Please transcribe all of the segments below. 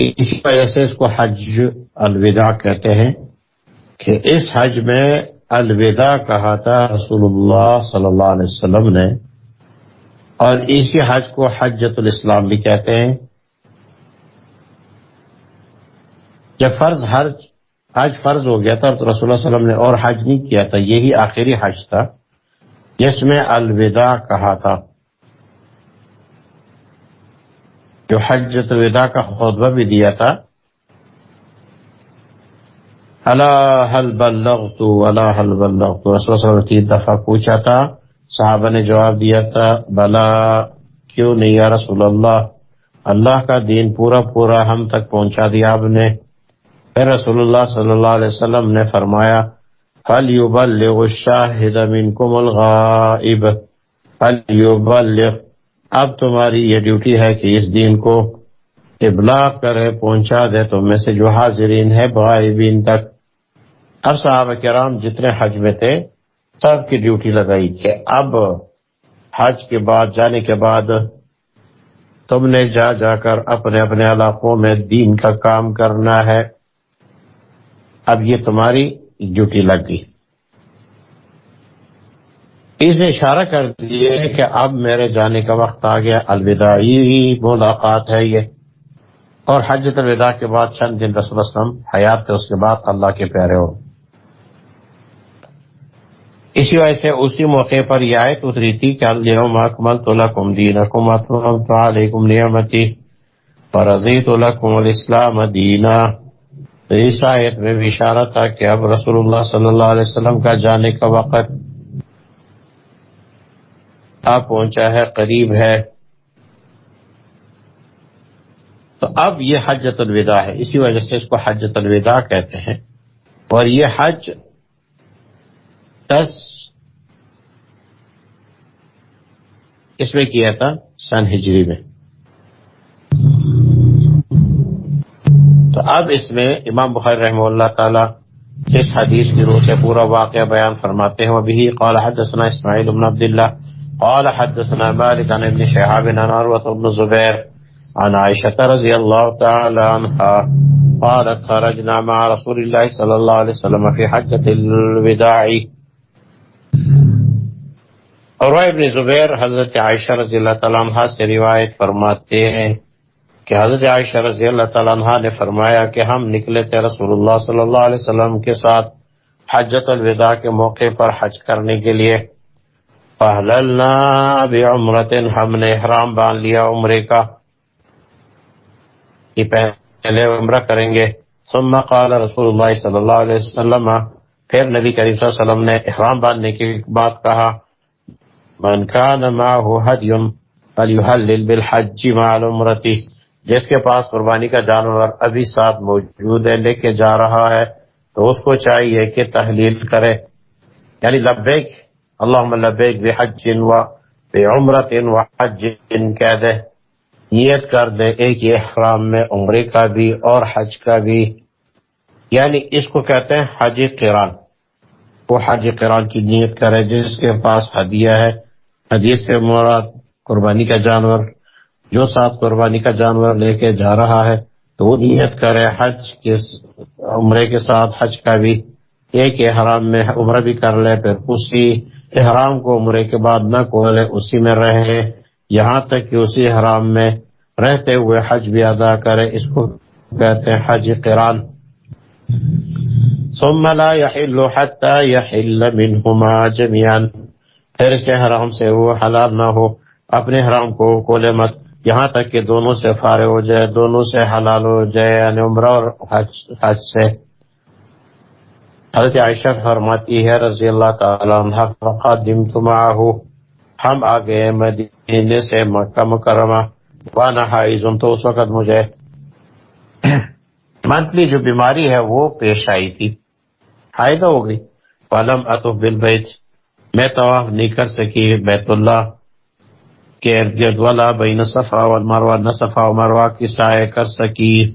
اسی وجہ سے اس کو حج الوداع کہتے ہیں کہ اس حج میں الوداع کہا تھا رسول اللہ صلی اللہ علیہ وسلم نے اور اسی حج کو حجت الاسلام بھی کہتے ہیں جب فرض حج حج فرض ہو گیا تھا تو رسول اللہ علیہ وسلم نے اور حج نہیں کیا تھا، یہی آخری حج تھا، جس میں الوداع کہا تھا۔ جو حجت الوداع کا خطبہ بھی دیا تھا۔ اللہ حل بلغت اللہ حل بلغت۔ رسول اللہ تین دفعہ پوچھا تھا۔ صحابہ نے جواب دیا تھا، بلا، کیوں نہیں یا رسول اللہ؟ اللہ کا دین پورا پورا ہم تک پہنچا دیا آپ نے۔ پھر رسول اللہ صلی اللہ علیہ وسلم نے فرمایا فل یبلغ الشاہد منکم الغائب۔ فل یبلغ اب تمہاری یہ ڈیوٹی ہے کہ اس دین کو ابلاغ کرے پہنچا دے تو میں سے جو حاضرین ہے غائبین تک۔ اب صحابہ کرام جتنے حج میں تھے، سب کی ڈیوٹی لگائی کہ اب حج کے بعد، جانے کے بعد تم نے جا جا کر اپنے اپنے علاقوں میں دین کا کام کرنا ہے۔ اب یہ تمہاری ڈیوٹی لگ گئی۔ اس نے اشارہ کر دیے کہ اب میرے جانے کا وقت آ گیا، الوداعی ملاقات ہے یہ۔ اور حجت الوداع کے بعد چند دن رسول وسلم حیات تھے اس کے بعد اللہ کے پیارے ہو۔ اسی وجہ سے اسی موقع پر یہ آیت اتری تھی کہ اليوم اکملت لکم دینکم اتممت علیکم نعمتی فرضیت لکم الاسلام دینا۔ اس آیت میں بھی اشارہ تھا کہ اب رسول اللہ صلی اللہ علیہ وسلم کا جانے کا وقت آ پہنچا ہے، قریب ہے۔ تو اب یہ حجت الوداع ہے۔ اسی وجہ سے اس کو حجت الوداع کہتے ہیں۔ اور یہ حج دس اس میں کیا تھا؟ سن ہجری میں۔ تو اب اس میں امام بخیر رحمہ اللہ تعالی اس حدیث کی روح سے پورا واقعہ بیان فرماتے ہیں۔ وبه قال حدثنا اسماعیل بن عبد الله قال حدثنا مالك عن ابن شهاب عن عروة بن زبير عن عائشة رضي الله تعالى عنها قالت خرجنا مع رسول الله صلى الله عليه وسلم في حجة الوداع. اور ابن زبیر حضرت عائشہ رضی اللہ تعالیٰ عنہ سے روایت فرماتے ہیں کہ حضرت عائشہ رضی اللہ تعالیٰ عنہ نے فرمایا کہ ہم نکلے تھے رسول اللہ صلی اللہ علیہ وسلم کے ساتھ حجت الوداع کے موقع پر حج کرنے کے لیے۔ پہللنا بعمرت ہم نے احرام باندھ لیا عمرے کا۔ کہ پہلے عمرہ کریں گے۔ ثم قال رسول اللہ صلی اللہ علیہ وسلم، پھر نبی کریم صلی اللہ علیہ وسلم نے احرام باندھنے کی بات کہا، من كان معه هدي فليهلل بالحج مع العمرة جس کے پاس قربانی کا جانور ابھی ساتھ موجود ہے، لے کے جا رہا ہے، تو اس کو چاہیے کہ تحلیل کرے۔ یعنی لبیک اللہم لبیک بحج و بعمرت و حج کہہ دے، نیت کر دے ایک احرام میں، عمرے کا بھی اور حج کا بھی۔ یعنی اس کو کہتے ہیں حج قران۔ وہ حج قران کی نیت کرے، جس کے پاس ہدیہ ہے۔ حدیث سے مراد قربانی کا جانور۔ جو ساتھ قربانی کا جانور لے کے جا رہا ہے، تو وہ نیت کرے حج کے عمرے کے ساتھ حج کا بھی۔ ایک احرام میں عمرہ بھی کر لے، پھر اسی احرام کو عمرے کے بعد نہ کھولے اسی میں رہے۔ یہاں تک کہ اسی احرام میں رہتے ہوئے حج بھی ادا کرے اس کو کہتے ہیں حج قران۔ ثم لا يحل حتى يحل منهما جميعا۔ پھر سے حرام سے وہ حلال نہ ہو اپنے حرام کو کولے مت۔ یہاں تک کہ دونوں سے فارغ ہو جائے دونوں سے حلال ہو جائے یعنی عمرہ اور حج, حج سے۔ حضرت عائشہ فرماتی ہے رضی اللہ تعالی عنہ، فقدمت معه. ہم آگئے مدینے سے مکہ مکرمہ، وانا حائزم تو اس وقت مجھے منتلی جو بیماری ہے وہ پیش آئی تھی۔ حائدہ ہو گئی۔ فلم اتو بالبیت۔ میں طواف نہیں کر سکی، بیت اللہ کے ارد گرد والا بین صفا و مروہ، نہ صفا و مروہ کی سائے کر سکی۔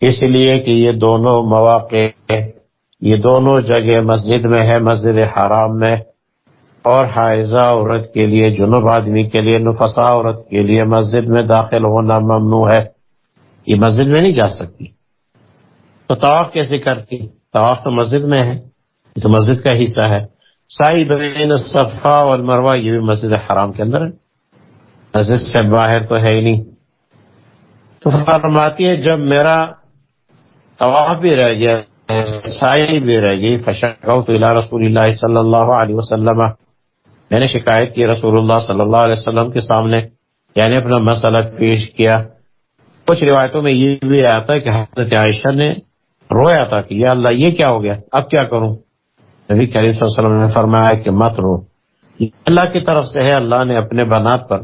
اس لیے کہ یہ دونوں مواقع یہ دونوں جگہ مسجد میں ہے، مسجد حرام میں، اور حائزہ عورت کے لیے، جنوب آدمی کے لیے، نفسا عورت کے لیے مسجد میں داخل ہونا ممنوع ہے۔ یہ مسجد میں نہیں جا سکتی۔ تو طواف کیسے کرتی؟ طواف تو مسجد میں ہے، یہ تو مسجد کا حصہ ہے۔ سائی بین صفا اور یہ بھی مسجد حرام کے اندر ہے۔ مسجد سے باہر تو ہے ہی نہیں۔ تو فرماتی ہے، جب میرا طواف بھی رہ گیا بھی رہ گئی فشکو تو رسول اللہ صلی اللہ علیہ وسلم۔ میں نے شکایت کی رسول اللہ صلی اللہ علیہ وسلم کے سامنے یعنی اپنا مسئلہ پیش کیا۔ کچھ روایتوں میں یہ بھی آتا ہے کہ حضرت عائشہ نے رویا تھا کہ یا اللہ، یہ کیا ہو گیا؟ اب کیا کروں؟ نبی کریم صلی اللہ علیہ وسلم نے فرمایا کہ مت رو۔ اللہ کی طرف سے ہے، اللہ نے اپنے بنات پر،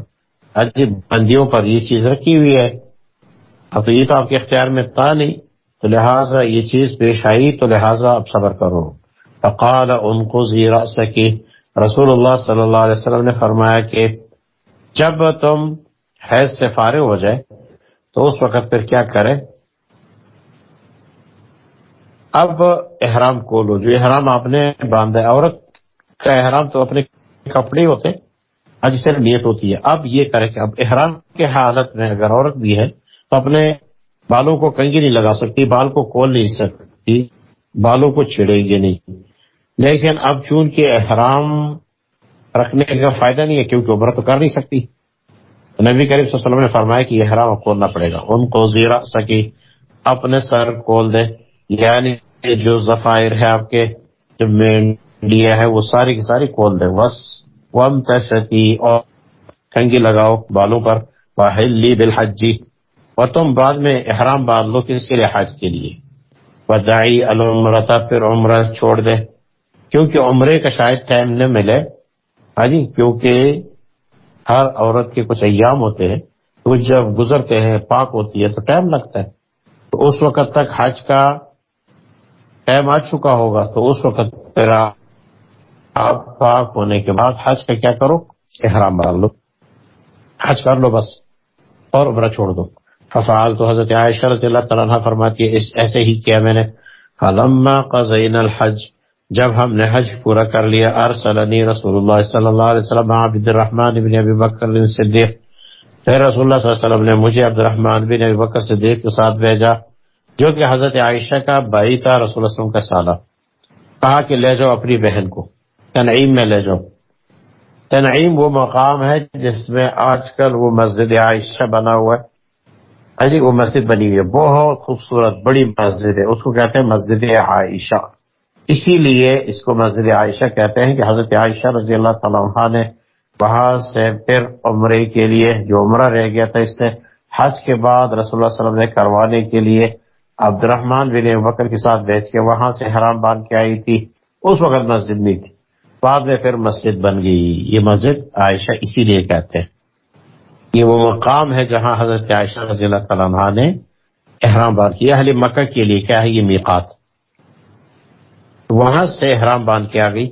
عجیب بندیوں پر یہ چیز رکھی ہوئی ہے۔ اب تو یہ تو آپ کے اختیار میں تھا نہیں۔ تو لہٰذا یہ چیز پیش آئی تو لہٰذا اب صبر کرو۔ فقال ان کو زیرا سکی رسول اللہ صلی اللہ علیہ وسلم نے فرمایا کہ جب تم حیض سے فارغ ہو جائے تو اس وقت پھر کیا کرے؟ اب احرام کو لو۔ جو احرام آپ نے باندھا ہے، عورت کا احرام تو اپنے کپڑے ہوتے آج ہاں جی، نیت ہوتی ہے۔ اب یہ کرے کہ اب احرام کے حالت میں اگر عورت بھی ہے تو اپنے بالوں کو کنگی نہیں لگا سکتی، بال کو کھول نہیں سکتی، بالوں کو چھڑے گی نہیں۔ لیکن اب چونکہ احرام رکھنے کا فائدہ نہیں ہے، کیونکہ عمر تو کر نہیں سکتی۔ نبی کریم صلی اللہ علیہ وسلم نے فرمایا کہ یہ احرام کھولنا پڑے گا۔ ان کو زیرا سکی، اپنے سر کھول دے۔ یعنی جو ظفائر ہے آپ کے، جو مینڈیا ہے، وہ ساری کی ساری کھول دے۔ بس وم تشتی اور کنگی لگاؤ بالوں پر۔ واحلی بالحجی اور تم بعد میں احرام باندھ لو کس کے لیے؟ حج کے لیے۔ ودائی المرتا پھر عمرہ چھوڑ دے۔ کیونکہ عمرے کا شاید ٹائم نہ ملے۔ ہاں جی کیونکہ ہر عورت کے کچھ ایام ہوتے ہیں۔ تو جب گزرتے ہیں، پاک ہوتی ہے، تو ٹائم لگتا ہے۔ تو اس وقت تک حج کا ٹائم آ چکا ہوگا۔ تو اس وقت پھر آپ پاک ہونے کے بعد حج کا کیا کرو؟ احرام بنا لو۔ حج کر لو بس، اور عمرہ چھوڑ دو۔ ففعال تو حضرت عائشہ رضی اللہ تعالیٰ فرماتی ہے ایسے ہی کیا میں نے۔ فلما قضینا الحج، جب ہم نے حج پورا کر لیا، ارسلنی رسول اللہ صلی اللہ علیہ وسلم عبد الرحمن بن ابی بکر صدیق۔ پھر رسول اللہ صلی اللہ علیہ وسلم نے مجھے عبد الرحمن بن ابی بکر صدیق کے ساتھ بھیجا، جو کہ حضرت عائشہ کا بھائی تھا، رسول اللہ وسلم کا سالہ۔ کہا کہ لے جاؤ اپنی بہن کو، تنعیم میں لے جاؤ۔ تنعیم وہ مقام ہے جس میں آج کل وہ مسجد عائشہ بنا ہوا ہے۔ ہاں جی وہ مسجد بنی ہوئی ہے۔ بہت خوبصورت، بڑی مسجد ہے۔ اس کو کہتے ہیں مسجد عائشہ۔ اسی لیے اس کو مسجد عائشہ کہتے ہیں کہ حضرت عائشہ رضی اللہ تعالیٰ عنہ نے وہاں سے پھر عمرے کے لیے جو عمرہ رہ گیا تھا، اس سے حج کے بعد رسول اللہ علیہ وسلم نے کروانے کے لیے عبد الرحمان بن بکر کے ساتھ بیچ کے وہاں سے حرام باندھ کے آئی تھی۔ اس وقت مسجد نہیں تھی۔ بعد میں پھر مسجد بن گئی۔ یہ مسجد عائشہ اسی لیے کہتے ہیں۔ یہ وہ مقام ہے جہاں حضرت عائشہ رضی اللہ تعالیٰ عنہ نے احرام باندھ کیا، اہل مکہ کے لیے کیا ہے یہ میقات؟ وہاں سے احرام باندھ کے آ گئی۔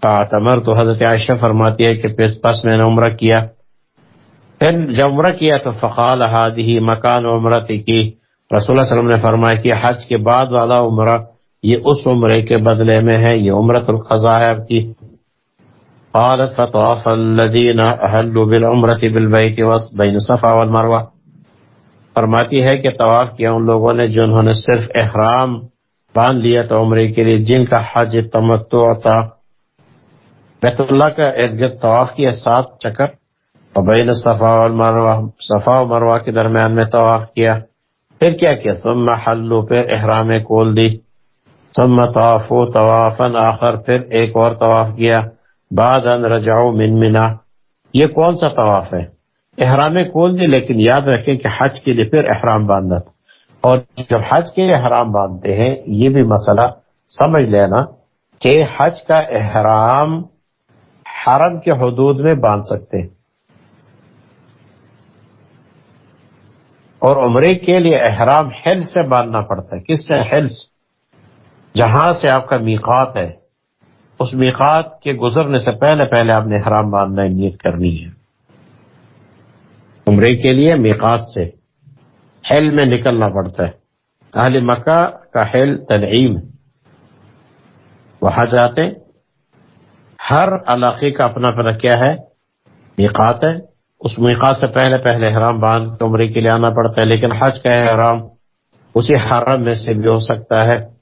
تعتمر تو حضرت عائشہ فرماتی ہے کہ پس میں نے عمرہ کیا۔ پھر جب عمرہ کیا تو فقال ہادی مکان عمرہ کی۔ رسول اللہ علیہ وسلم نے فرمایا کہ حج کے بعد والا عمرہ، یہ اس عمرے کے بدلے میں ہے، یہ عمرت الخضا ہے۔ اب کی قالت فطاف الذين اهلوا بالعمره بالبيت بين صفا والمروه فرماتی ہے کہ طواف کیا ان لوگوں نے جنہوں نے صرف احرام باندھ لیا تو عمرے کے لیے، جن کا حج، تمتع تھا۔ بیت اللہ کا ارد گرد طواف کیا سات چکر۔ اور بین صفا والمروہ صفا و مروہ کے درمیان میں طواف کیا۔ پھر کیا کیا؟ ثم حلو پھر احرام کول دی۔ ثم طوافو طوافا آخر، پھر ایک اور طواف کیا۔ بعد ان رجعو من منا۔ یہ کون سا طواف ہے؟ احرام کول دی لیکن یاد رکھیں کہ حج کے لیے پھر احرام باندھنا۔ اور جب حج کے لیے احرام باندھتے ہیں، یہ بھی مسئلہ سمجھ لینا کہ حج کا احرام حرم کے حدود میں باندھ سکتے ہیں۔ اور عمرے کے لیے احرام حل سے باندھنا پڑتا ہے۔ کس سے؟ حل جہاں سے آپ کا میقات ہے۔ اس میقات کے گزرنے سے پہلے پہلے آپ نے حرام باندھنا نیت کرنی ہے۔ عمرے کے لیے میقات سے حل میں نکلنا پڑتا ہے۔ اہل مکہ کا حل تنعیم وہاں جاتے ہر علاقے کا اپنا اپنا کیا ہے؟ میقات ہے۔ اس میقات سے پہلے پہلے احرام باندھ کے عمرے کے لیے آنا پڑتا ہے، لیکن حج کا احرام اسی حرم میں سے بھی ہو سکتا ہے۔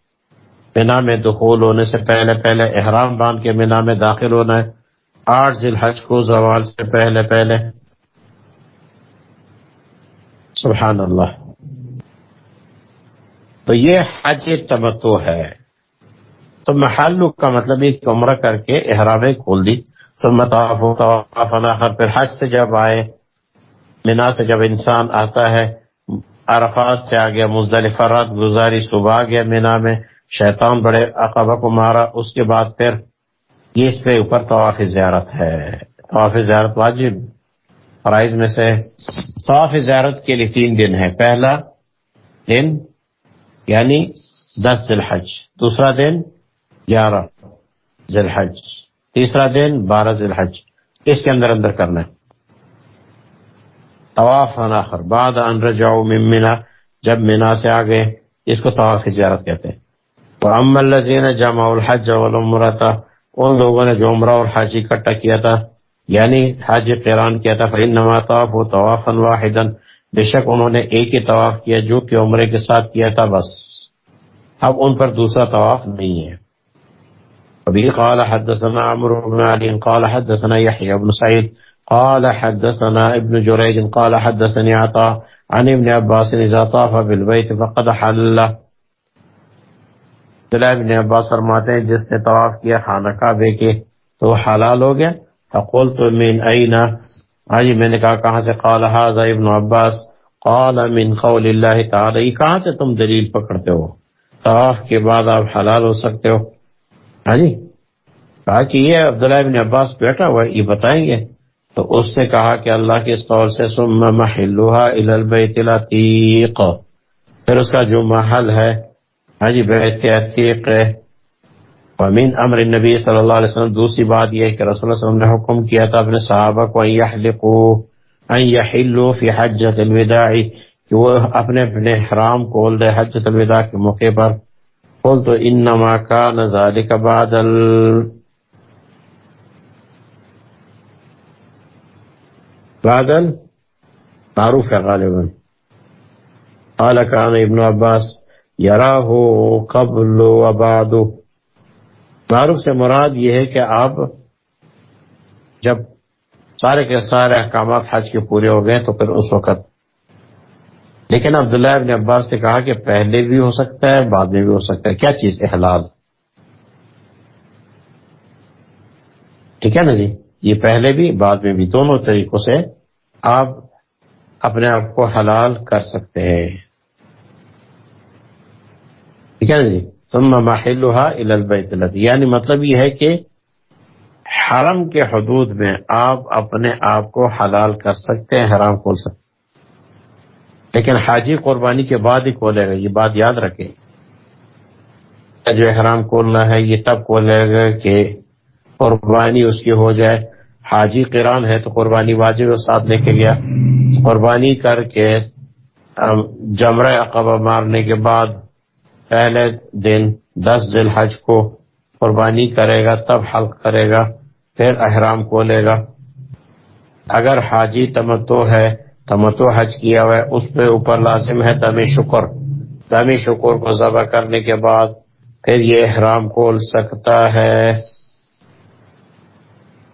مینا میں دخول ہونے سے پہلے پہلے احرام باندھ کے مینا میں داخل ہونا ہے۔ آٹھ ذی الحج کو زوال سے پہلے پہلے۔ سبحان اللہ۔ تو یہ حج تمتو ہے۔ تو محلو کا مطلب ایک عمرہ کر کے احرام کھول دی۔ پھر حج سے جب آئے، مینا سے جب انسان آتا ہے، عرفات سے آ گیا مزدلفہ، رات گزاری، صبح آ گیا مینا میں۔ شیطان بڑے عقبہ کو مارا، اس کے بعد پھر یہ اس کے اوپر طواف زیارت ہے۔ طواف زیارت واجب۔ فرائض میں سے طواف زیارت کے لیے تین دن ہے پہلا دن یعنی دس ذی الحج دوسرا دن، گیارہ ذی الحج تیسرا دن، بارہ ذی الحج اس کے اندر اندر کرنا ہے۔ طواف آخر۔ بعد ان رجعوا من منا، جب منا سے آگے اس کو طواف زیارت کہتے ہیں۔ تو ام الذین جمعوا الحج والعمرہ ان لوگوں نے جو عمرہ اور حج اکٹھا کیا تھا یعنی حج قیران کیا تھا، فإنما طافوا طوافا واحدا، بے شک انہوں نے ایک ہی طواف کیا جو کہ عمرے کے ساتھ کیا تھا، بس۔ اب ان پر دوسرا طواف نہیں ہے۔ ابھی قال حدثنا عمرو بن علی قال حدثنا يحيى بن سعيد، قال حدثنا ابن جريج، قال حدثني عطاء عن ابن عباس اذا طاف بالبيت فقد حل عبداللہ ابن عباس فرماتے ہیں، جس نے طواف کیا، خانہ کعبے کے، تو وہ حلال ہو گیا۔ فقول تو من اینا؟ آجی، میں نے کہا، کہاں سے؟ قال هذا ابن عباس. قال، من قول اللہ تعالی. کہاں سے تم دلیل پکڑتے ہو؟ طواف کے بعد آپ حلال ہو سکتے ہو۔ ہاں جی کہا کہ یہ عبداللہ ابن عباس بیٹھا ہوا یہ بتائیں گے۔ تو اس نے کہا کہ اللہ کے اس قول سے، ثم محلها الى البيت العتيق پھر اس کا جو محل ہے جی بیت کے ومن أمر النبی صلی اللہ علیہ وسلم دوسری بات یہ ہے کہ رسول اللہ علیہ وسلم نے حکم کیا تھا اپنے صحابہ کو ان یحلقوا ان یحلوا فی حجۃ الوداع۔ کہ وہ اپنے اپنے حرام کھول دے حجۃ الوداع کے موقع پر۔ قلت تو انما کان ذلك بعد ال بعد معروف ہے غالبا۔ قال كان ابن عباس۔ یراہ قبل و بعد. معروف سے مراد یہ ہے کہ آپ جب سارے کے سارے احکامات حج کے پورے ہو گئے تو پھر اس وقت لیکن عبداللہ ابن عباس نے کہا کہ پہلے بھی ہو سکتا ہے، بعد میں بھی ہو سکتا ہے۔ کیا چیز احلال؟ ٹھیک ہے نا جی؟ یہ پہلے بھی، بعد میں بھی، دونوں طریقوں سے آپ اپنے آپ کو حلال کر سکتے ہیں۔ ٹھیک ہے نا جی؟ ثم محلها الى البيت الذي یعنی مطلب یہ ہے کہ حرم کے حدود میں آپ اپنے آپ کو حلال کر سکتے ہیں، حرام کھول سکتے لیکن حاجی قربانی کے بعد ہی کھولے گا، یہ بات یاد رکھے جو حرام کھولنا ہے، یہ تب کھولے گا کہ قربانی اس کی ہو جائے۔ حاجی قران ہے تو قربانی واجب ساتھ لے کے گیا۔ قربانی کر کے جمرہ عقبہ مارنے کے بعد پہلے دن دس ذی الحج کو قربانی کرے گا، تب حلق کرے گا، پھر احرام کو لے گا۔ اگر حاجی تمتو ہے، تمتو حج کیا ہوا ہے، اس پہ اوپر لازم ہے دمی شکر۔ دمی شکر کو ذبح کرنے کے بعد پھر یہ احرام کھول سکتا ہے۔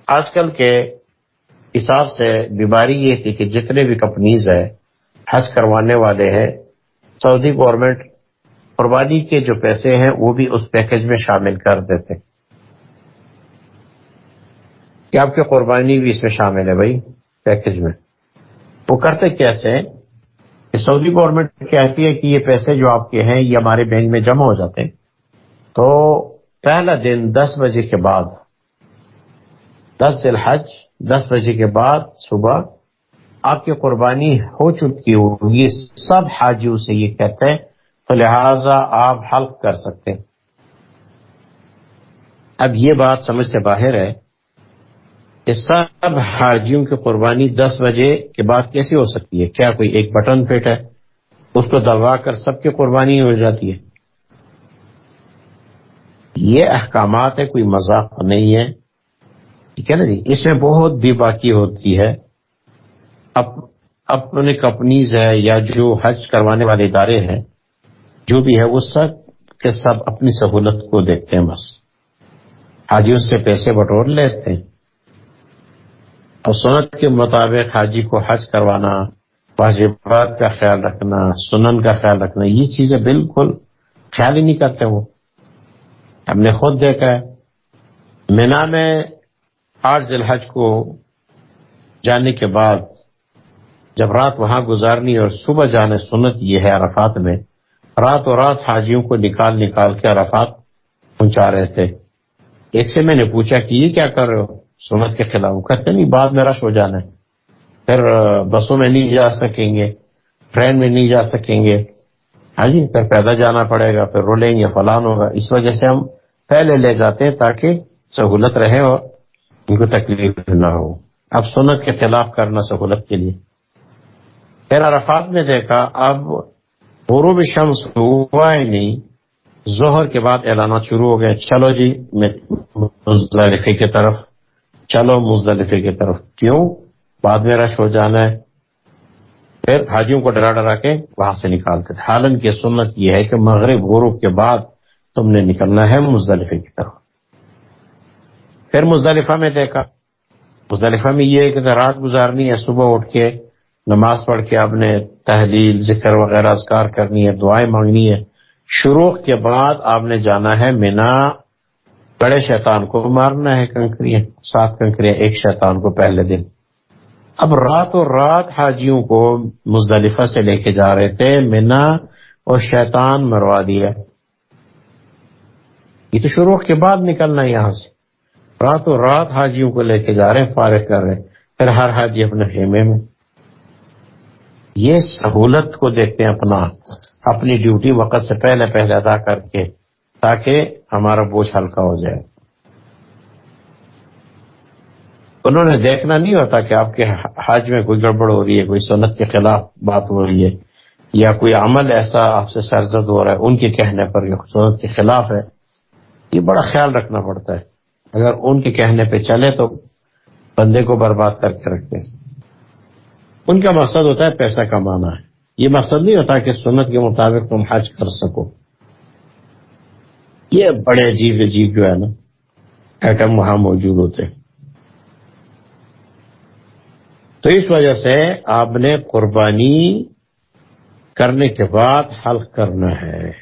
آج کل کے حساب سے بیماری یہ تھی کہ جتنے بھی کمپنیز ہے حج کروانے والے ہیں، سعودی گورنمنٹ قربانی کے جو پیسے ہیں وہ بھی اس پیکج میں شامل کر دیتے کہ آپ کی قربانی بھی اس میں شامل ہے بھائی پیکج میں۔ وہ کرتے کیسے کہ سعودی گورنمنٹ کہتی ہے کہ یہ پیسے جو آپ کے ہیں یہ ہمارے بینک میں جمع ہو جاتے ہیں۔ تو پہلا دن دس بجے کے بعد، دس الحج، دس بجے کے بعد صبح آپ کی قربانی ہو چکی ہوگی۔ سب حاجیوں سے یہ کہتے ہیں تو لہذا آپ حلق کر سکتے ہیں۔ اب یہ بات سمجھ سے باہر ہے کہ سب حاجیوں کی قربانی دس بجے کے بعد کیسے ہو سکتی ہے؟ کیا کوئی ایک بٹن فٹ ہے؟ اس کو دبا کر سب کی قربانی ہو جاتی ہے۔ یہ احکامات ہے کوئی مذاق نہیں ہے۔ ٹھیک ہے نا جی؟ اس میں بہت بھی باقی ہوتی ہے۔ اپنے کمپنیز ہے یا جو حج کروانے والے ادارے ہیں جو بھی ہے وہ سب کے سب اپنی سہولت کو دیکھتے ہیں بس۔ حاجیوں سے پیسے بٹور لیتے ہیں۔ اور سنت کے مطابق حاجی کو حج کروانا، واجبات کا خیال رکھنا، سنن کا خیال رکھنا، یہ چیزیں بالکل خیال ہی نہیں کرتے وہ۔ ہم نے خود دیکھا ہے۔ مینا میں آٹھ ذی الحج کو جانے کے بعد جب رات وہاں گزارنی اور صبح جانے، سنت یہ ہے عرفات میں رات و رات حاجیوں کو نکال نکال کے عرفات پہنچا رہے تھے۔ ایک سے میں نے پوچھا کہ یہ کیا کر رہے ہو؟ سنت کے خلاف۔ کہتے نہیں، بعد میں رش ہو جانا ہے۔ پھر بسوں میں نہیں جا سکیں گے، ٹرین میں نہیں جا سکیں گے۔ ہاں جی پھر پیدا جانا پڑے گا، پھر رولیں گے فلان ہوگا اس وجہ سے ہم پہلے لے جاتے ہیں تاکہ سہولت رہے اور ان کو تکلیف نہ ہو۔ اب سنت کے خلاف کرنا سہولت کے لیے۔ پھر عرفات میں دیکھا، اب غروب شمس ہوا ہی نہیں، ظہر کے بعد اعلانات شروع ہو گئے۔ چلو جی مزدلفے کی طرف۔ چلو مزدلفے کی طرف۔ کیوں؟ بعد میں رش ہو جانا ہے۔ پھر حاجیوں کو ڈرا ڈرا کے وہاں سے نکالتے تھے۔ حالن کی سنت یہ ہے کہ مغرب غروب کے بعد تم نے نکلنا ہے مزدلفے کی طرف۔ پھر مزدلفہ میں دیکھا۔ مزدلفہ میں یہ ہے کہ رات گزارنی ہے، صبح اٹھ کے نماز پڑھ کے آپ نے تحلیل، ذکر وغیرہ، اذکار کرنی ہے، دعائیں مانگنی ہے، شروع کے بعد آپ نے جانا ہے مینا۔ بڑے شیطان کو مارنا ہے، کنکریاں، سات کنکریاں ایک شیطان کو پہلے دن۔ اب رات و رات حاجیوں کو مزدلفہ سے لے کے جا رہے تھے، مینا اور شیطان مروا دیا۔ یہ تو شروع کے بعد نکلنا یہاں سے۔ رات و رات حاجیوں کو لے کے جا رہے ہیں، فارغ کر رہے ہیں۔ پھر ہر حاجی اپنے خیمے میں۔ یہ سہولت کو دیکھتے ہیں اپنا، اپنی ڈیوٹی وقت سے پہلے پہلے ادا کر کے، تاکہ ہمارا بوجھ ہلکا ہو جائے۔ انہوں نے دیکھنا نہیں ہوتا کہ آپ کے حج میں کوئی گڑبڑ ہو رہی ہے، کوئی سنت کے خلاف بات ہو رہی ہے، یا کوئی عمل ایسا آپ سے سرزد ہو رہا ہے، ان کے کہنے پر یا سنت کے خلاف ہے، یہ بڑا خیال رکھنا پڑتا ہے۔ اگر ان کے کہنے پہ چلے تو بندے کو برباد کر کے رکھتے ہیں۔ ان کا مقصد ہوتا ہے پیسہ کمانا ہے۔ یہ مقصد نہیں ہوتا کہ سنت کے مطابق تم حج کر سکو۔ یہ بڑے عجیب عجیب جو ہے نا ایٹم وہاں موجود ہوتے تو اس وجہ سے آپ نے قربانی کرنے کے بعد حلق کرنا ہے۔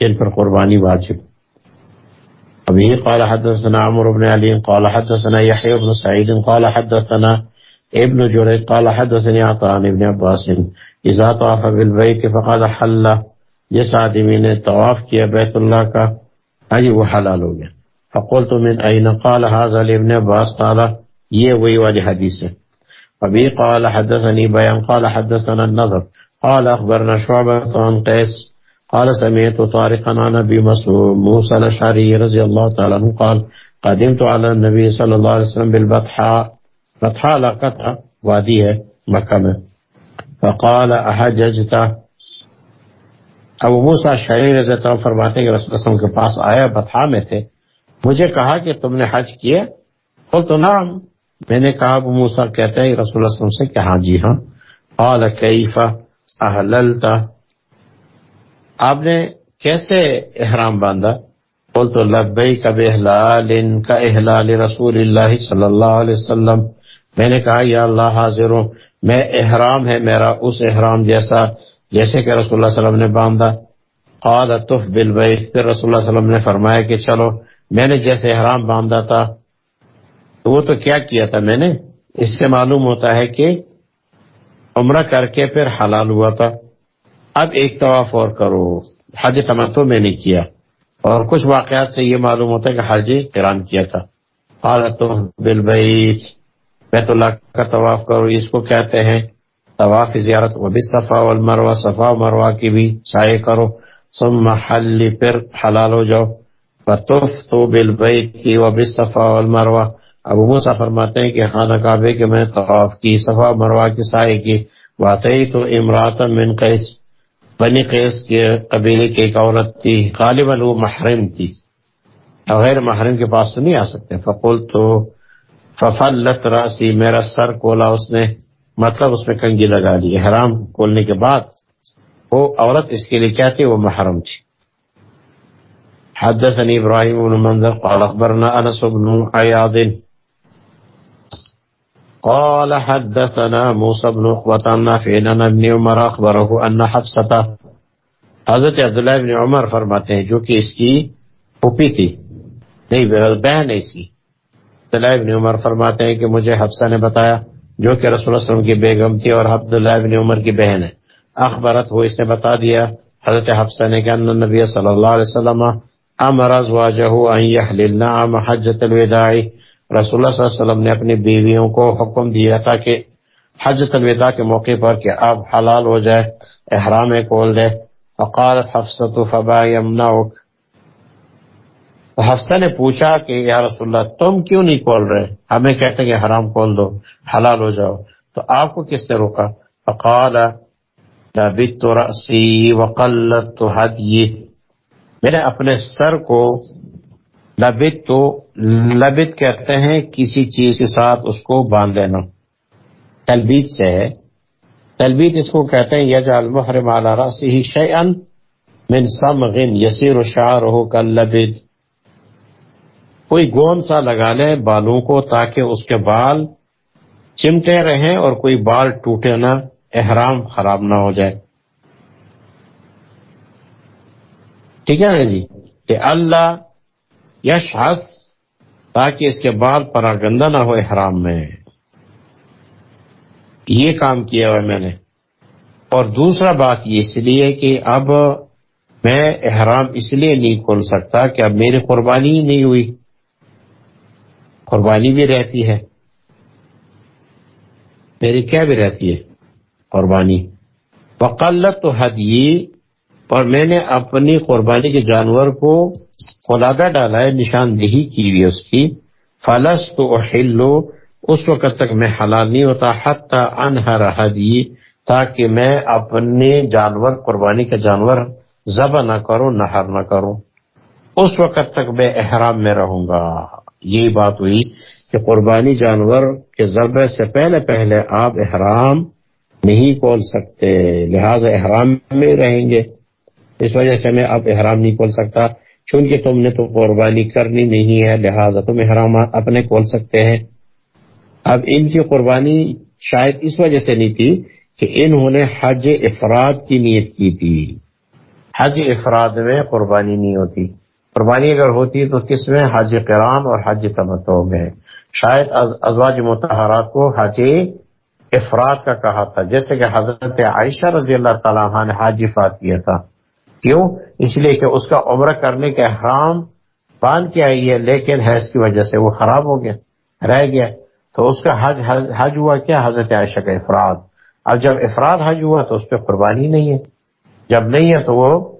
ان پر قربانی واجب۔ ابھی قال حدثنا عمر بن علی، قال حدثنا يحيى بن سعيد قال حدثنا ابن جريج قال حدثني عطان ابن عباس، اذا طاف بالبيت فقد حل جس آدمی نے طواف کیا بیت اللہ کا اجی وہ حلال ہو گیا۔ فقلت من اين قال هذا لابن عباس قال یہ وہی والی حدیث ہے۔ ابھی قال حدثني بيان قال حدثنا النظر قال اخبرنا شعبة عن قيس قال سمعت طارقا عن ابي موسى الاشعري رضي الله تعالى عنه قال قدمت على النبي صلى الله عليه وسلم بالبطحاء بطحاء لقطة وادي ہے مکہ میں۔ فقال احججتا ابو موسا شعری رضی اللہ فرماتے کہ رسول وسلم کے پاس آیا بطحا میں تھے۔ مجھے کہا کہ تم نے حج کیا؟ قل تو نام میں نے کہا، ابو موسا کہتے ہیں رسول اللہ وسلم سے کہ ہاں جی ہاں۔ قال، کیف؟ احللتا آپ نے کیسے احرام باندھا؟ قلت تو لبئی کب کا احلال رسول اللہ صلی اللہ علیہ وسلم میں نے کہا، یا اللہ حاضر ہوں، میں احرام ہے میرا، اس احرام جیسا، جیسے کہ رسول اللہ وسلم نے باندھا. قال، تف بالبیت. پھر رسول اللہ وسلم نے فرمایا کہ، چلو، میں نے جیسے احرام باندھا تھا، تو وہ تو کیا کیا تھا میں نے؟ اس سے معلوم ہوتا ہے کہ عمرہ کر کے پھر حلال ہوا تھا۔ اب ایک طواف اور کرو۔ حج تمتو میں نے کیا۔ اور کچھ واقعات سے یہ معلوم ہوتا ہے کہ حج قران کیا تھا۔ قال بالبیت. بیت اللہ کا طواف کرو اس کو کہتے ہیں طواف زیارت وہ بھی صفا والمروہ، صفا و مروا کی بھی سائے کرو۔ ثم حل، پھر حلال ہو جاؤ۔ فتف تو بالبیت کی وہ بھی صفا والمروہ۔ ابو موسا فرماتے ہیں کہ خانہ کعبے کے میں طواف کی، صفا مروا کی سائے کی۔ واقعی تو امرات من قیس، بنی قیس کے قبیلے کی ایک عورت تھی، غالباً وہ محرم تھی۔ غیر محرم کے پاس تو نہیں آ سکتے۔ فقول تو ففلت راسی میرا سر کولا اس نے مطلب اس میں کنگی لگا دی۔ احرام کھولنے کے بعد وہ عورت اس کے لیے کیا تھی وہ محرم تھی۔ حدثني ابراهيم بن منذر قال اخبرنا انس بن عياض قال حدثنا موسى بن عقبة عن نافع عن ابن عمر اخبره ان حفصة حضرت عبداللہ ابن عمر فرماتے ہیں، جو کہ اس کی پھوپھی تھی۔ نہیں، بہن ہے اس کی۔ عبداللہ ابن عمر فرماتے ہیں کہ مجھے حفصہ نے بتایا جو کہ رسول اللہ علیہ وسلم کی بیگم تھی اور عبداللہ ابن عمر کی بہن ہے۔ اخبرت وہ اس نے بتا دیا حضرت حفصہ نے کہ ان نبی صلی اللہ علیہ وسلم امر ازواجہ ان یحللن عام حجت الوداع۔ رسول اللہ صلی اللہ علیہ وسلم نے اپنی بیویوں کو حکم دیا تھا کہ حجت الوداع کے موقع پر کہ اب حلال ہو جائے، احرام کھول دے۔ فقالت حفصة فبا یمنعک۔ يمنعك حفصہ نے پوچھا کہ یا رسول اللہ، تم کیوں نہیں کھول رہے؟ ہمیں کہتے ہیں کہ حرام کھول دو، حلال ہو جاؤ۔ تو آپ کو کس نے روکا؟ فقال لبت رأسی وقلت هدی میں نے اپنے سر کو لبت تو لبت کہتے ہیں کسی چیز کے ساتھ اس کو باندھ لینا۔ تلبیت سے ہے تلبیت اس کو کہتے ہیں، یجعل محرم على رأسه شيئا من صمغ يسير شعره كاللبد کوئی گون سا لگا لے بالوں کو تاکہ اس کے بال چمٹے رہیں اور کوئی بال ٹوٹے نہ، احرام خراب نہ ہو جائے۔ ٹھیک ہے نا جی؟ کہ اللہ یش ہس تاکہ اس کے بال پراگندہ نہ ہو احرام میں۔ یہ کام کیا ہوا میں نے۔ اور دوسرا بات یہ اس لیے کہ اب میں احرام اس لیے نہیں کھول سکتا کہ اب میری قربانی ہی نہیں ہوئی۔ قربانی بھی رہتی ہے۔ میری کیا بھی رہتی ہے؟ قربانی۔ وقلت تو حد اور میں نے اپنی قربانی کے جانور کو خلادہ ڈالا ہے نشاندہی کی ہوئی اس کی۔ فلس تو ہلو اس وقت تک میں حلال نہیں ہوتا۔ حتی انہر حدی تاکہ میں اپنے جانور، قربانی کا جانور ذبح نہ کروں، نہر نہ کروں۔ اس وقت تک میں احرام میں رہوں گا۔ یہی بات ہوئی کہ قربانی جانور کے ذبح سے پہلے پہلے آپ احرام نہیں کھول سکتے، لہذا احرام میں رہیں گے۔ اس وجہ سے میں اب احرام نہیں کھول سکتا، چونکہ تم نے تو قربانی کرنی نہیں ہے، لہذا تم احرام اپنے کھول سکتے ہیں۔ اب ان کی قربانی شاید اس وجہ سے نہیں تھی کہ انہوں نے حج افراد کی نیت کی تھی۔ حج افراد میں قربانی نہیں ہوتی۔ قربانی اگر ہوتی تو کس میں؟ حج کرام اور حج تمتو میں۔ شاید ازواج متحرات کو حج افراد کا کہا تھا، جیسے کہ حضرت عائشہ رضی اللہ تعالیٰ عنہ نے حج افراد کیا تھا۔ کیوں؟ اس لیے کہ اس کا عمرہ کرنے کا احرام باندھ کے آئی ہے، لیکن حیض کی وجہ سے وہ خراب ہو گیا، رہ گیا۔ تو اس کا حج حج ہوا کیا؟ حضرت عائشہ کا افراد۔ اب جب افراد حج ہوا تو اس پہ قربانی نہیں ہے۔ جب نہیں ہے تو وہ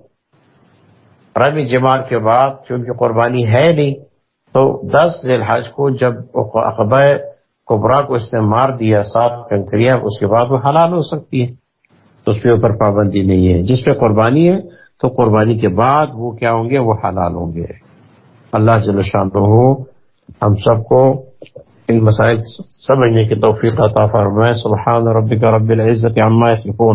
رمی جمال کے بعد چونکہ قربانی ہے نہیں، تو دس ذیل کو جب اقبا کبرا کو اس نے مار دیا، سات کنکریا اس کے بعد وہ حلال ہو سکتی ہے تو اس پہ اوپر پابندی نہیں ہے۔ جس پہ قربانی ہے، تو قربانی کے بعد وہ کیا ہوں گے؟ وہ حلال ہوں گے۔ اللہ جل شان ہو ہم سب کو ان مسائل سمجھنے کی توفیق عطا فرمائے۔ سبحان ربک رب العزت عما یصفون۔